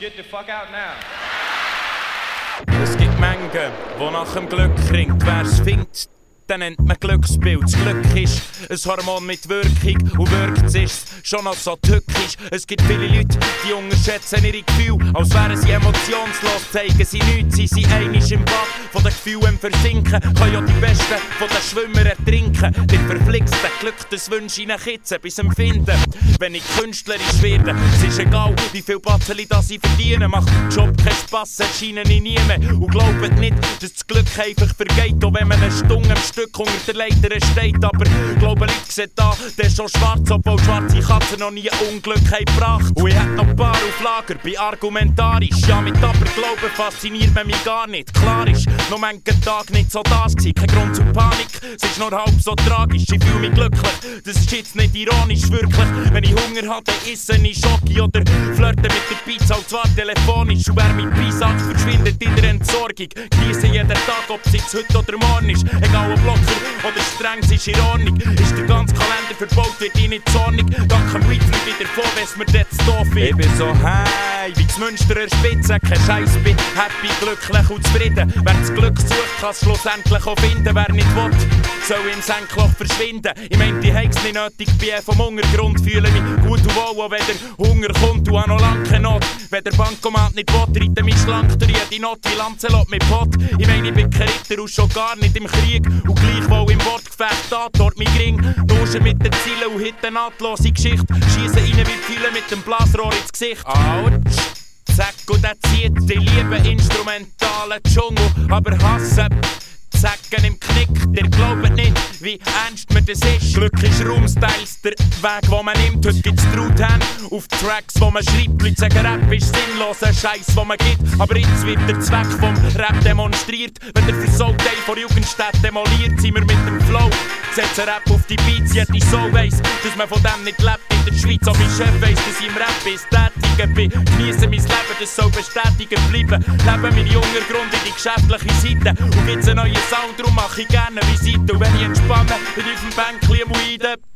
Get the fuck out now. Es gibt Mengen, die nach dem Glück ringt. Wer es findet, den nennt man Glücksbild. Das Glück ist ein Hormon mit Wirkung und wirkt es schon noch so tückisch. Es gibt viele Leute, die unterschätzen ihre Gefühle, als wären sie emotionslos, zeigen sie nichts, sie sind einig im Bad, von den Gefühlen versinken, können ja die Besten von den Schwimmer ertrinken. Den verflixten Glück, das wünsche ich ihnen Kitzen bis zum Finden. Wenn ich künstlerisch werde, es ist egal, wie viel Batzeli das ich verdiene, macht der Job keinen Spass, erscheinen ich nie. Und glaubt nicht, dass das Glück einfach vergeht, auch wenn man eine Stunde am Stück unter der Leiter steht. Aber glaube, Leute sehen da, der ist schon schwarz, obwohl schwarze Katzen noch nie Unglück haben gebracht. Und ich hätte noch ein paar auf Lager, bin argumentarisch. Ja, mit Aberglauben fasziniert man mich gar nicht. Klar ist, noch manchen Tag nicht so das gewesen. Kein Grund zur Panik, es ist nur halb so tragisch. Ich fühle mich glücklich, das ist jetzt nicht ironisch, wirklich. Wenn ich Hunger habe, dann esse ich Schoki oder flirte mit der Pizza und zwar telefonisch. Und wer mit Beisatz verschwindet in der Entsorgung. Genieße jeden Tag, ob es jetzt heute oder morgen ist. Egal ob locker oder streng, es ist Ordnung. Ist der ganze Kalender verbaut, wird ich nicht zornig. Dank dem Weitflug wieder vor, wenn's mir jetzt doof wird. Ich bin so hey, wie das Münsterer Spitze. Kein Scheiß, bin happy, glücklich und zufrieden. Wer das Glück sucht, kann es schlussendlich auch finden. Wer nicht will, soll im Senkloch verschwinden. Ich mein, die heim's nicht nötig, bin vom Hungergrund. Fühle mich gut und wohl, auch wenn der Hunger kommt, du auch noch lange keine Not. Wenn der Bankomat nicht will, reite mich schlank durch jede Not wie Lancelot mit Pott. Ich mein, ich bin kein Ritter und schon gar nicht im Krieg. Und gleichwohl im Wortgefecht dort mein Gring. Nuschen mit den Zielen und hitten nahtlose Geschichte. Schießen rein wie Pfeile mit dem Blasrohr ins Gesicht. Autsch! Zack, und er zieht die liebe instrumentalen Dschungel, aber hassen Zacken im Knick, wie ernst mir das ist. Glück ist Raumstyles, der Weg, den man nimmt. Heute gibt's Truthand auf Tracks, wo man schreibt. Leute sagen, Rap ist sinnlos, ein Scheiß, den man gibt. Aber jetzt wird der Zweck vom Rap demonstriert. Wenn der versaut Teil von Jugendstadt demoliert, sind wir mit dem Flow. Setzen Rap auf die Beats, jede Soul weiss, dass man von dem nicht lebt in der Schweiz. Aber mein Chef weiss, dass ich im Rap ist, tätigen bin. Genieße mein Leben, das soll bestätigen bleiben. Leben mein junger Grund in die geschäftliche Seite. Und gibt's einen neuen Sound, darum mach ich gerne Visite. Und wenn ich entspanne, bin ich auf dem Bänkchen am Weiden.